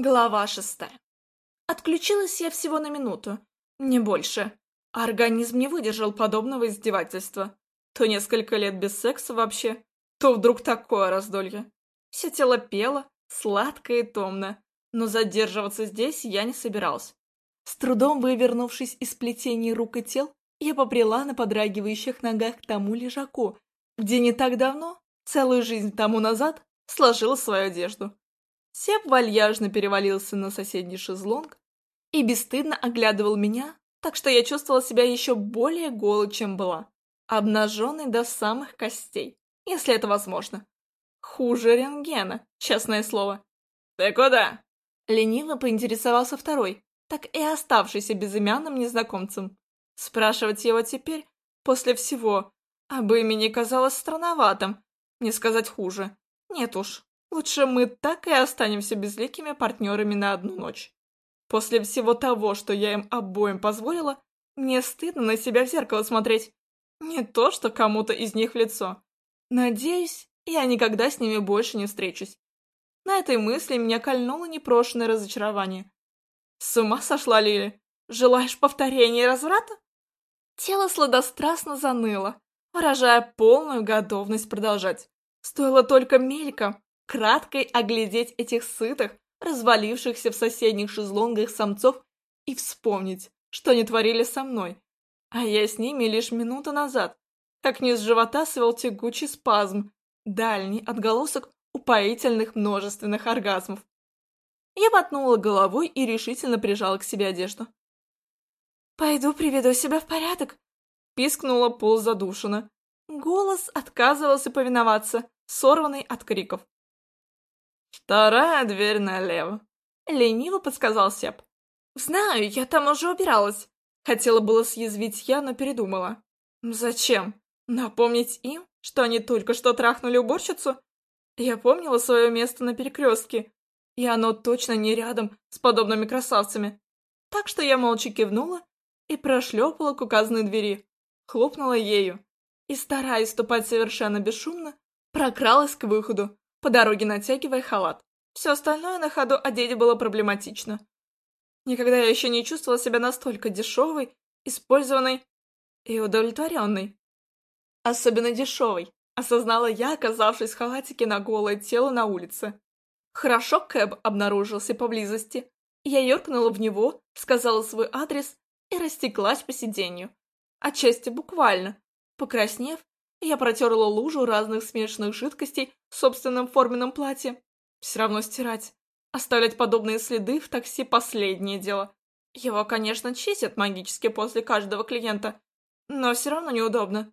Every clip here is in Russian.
Глава шестая. Отключилась я всего на минуту, не больше. Организм не выдержал подобного издевательства. То несколько лет без секса вообще, то вдруг такое раздолье. Все тело пело, сладко и томно, но задерживаться здесь я не собирался. С трудом вывернувшись из плетений рук и тел, я побрела на подрагивающих ногах к тому лежаку, где не так давно, целую жизнь тому назад, сложила свою одежду. Сеп вальяжно перевалился на соседний шезлонг и бесстыдно оглядывал меня, так что я чувствовала себя еще более голой, чем была, обнаженной до самых костей, если это возможно. Хуже рентгена, честное слово. «Ты куда?» Лениво поинтересовался второй, так и оставшийся безымянным незнакомцем. Спрашивать его теперь, после всего, об имени казалось странноватым, не сказать хуже. Нет уж, Лучше мы так и останемся безликими партнерами на одну ночь. После всего того, что я им обоим позволила, мне стыдно на себя в зеркало смотреть. Не то, что кому-то из них в лицо. Надеюсь, я никогда с ними больше не встречусь. На этой мысли меня кольнуло непрошенное разочарование. С ума сошла Лили? Желаешь повторения разврата? Тело сладострастно заныло, выражая полную готовность продолжать. Стоило только мельком краткой оглядеть этих сытых, развалившихся в соседних шезлонгах самцов и вспомнить, что они творили со мной. А я с ними лишь минуту назад, как низ живота свел тягучий спазм, дальний отголосок упоительных множественных оргазмов. Я мотнула головой и решительно прижала к себе одежду. «Пойду приведу себя в порядок», — пискнула ползадушенно. Голос отказывался повиноваться, сорванный от криков. «Вторая дверь налево», — лениво подсказал Сеп. «Знаю, я там уже убиралась». Хотела было съязвить я, но передумала. «Зачем? Напомнить им, что они только что трахнули уборщицу?» Я помнила свое место на перекрестке, и оно точно не рядом с подобными красавцами. Так что я молча кивнула и прошлепала к указанной двери, хлопнула ею и, стараясь ступать совершенно бесшумно, прокралась к выходу, по дороге натягивая халат. Все остальное на ходу одеть было проблематично. Никогда я еще не чувствовала себя настолько дешевой, использованной и удовлетворенной. Особенно дешевой, осознала я, оказавшись в халатике на голое тело на улице. Хорошо Кэб обнаружился поблизости. Я юркнула в него, сказала свой адрес и растеклась по сиденью. Отчасти буквально. Покраснев, я протерла лужу разных смешанных жидкостей в собственном форменном платье. Все равно стирать. Оставлять подобные следы в такси – последнее дело. Его, конечно, чистят магически после каждого клиента, но все равно неудобно.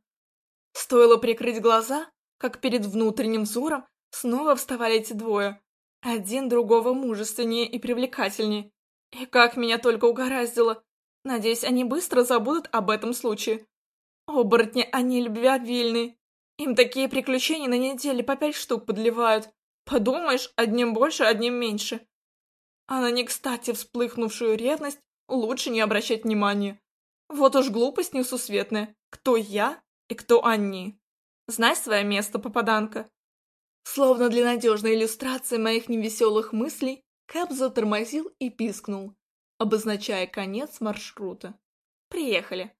Стоило прикрыть глаза, как перед внутренним взором снова вставали эти двое. Один другого мужественнее и привлекательнее. И как меня только угораздило. Надеюсь, они быстро забудут об этом случае. Оборотни, они любвеобильны. Им такие приключения на неделе по пять штук подливают. Подумаешь, одним больше, одним меньше. А на не кстати всплыхнувшую ревность лучше не обращать внимания. Вот уж глупость несусветная. Кто я и кто они? Знай свое место, попаданка. Словно для надежной иллюстрации моих невеселых мыслей, Кэп затормозил и пискнул, обозначая конец маршрута. Приехали.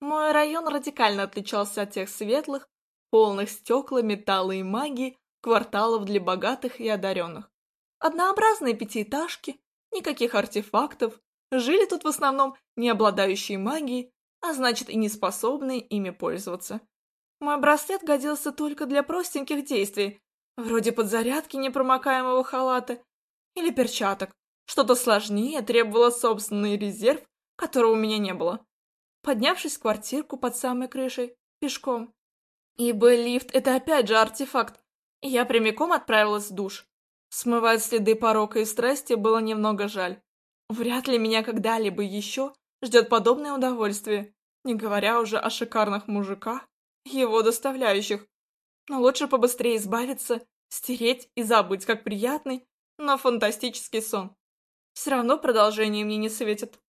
Мой район радикально отличался от тех светлых, полных стекла, металла и магии кварталов для богатых и одаренных. Однообразные пятиэтажки, никаких артефактов, жили тут в основном не обладающие магией, а значит и не способные ими пользоваться. Мой браслет годился только для простеньких действий, вроде подзарядки непромокаемого халата или перчаток. Что-то сложнее требовало собственный резерв, которого у меня не было поднявшись в квартирку под самой крышей, пешком. Ибо лифт — это опять же артефакт, я прямиком отправилась в душ. Смывать следы порока и страсти было немного жаль. Вряд ли меня когда-либо еще ждет подобное удовольствие, не говоря уже о шикарных мужиках, его доставляющих. Но лучше побыстрее избавиться, стереть и забыть, как приятный, но фантастический сон. Все равно продолжение мне не светит.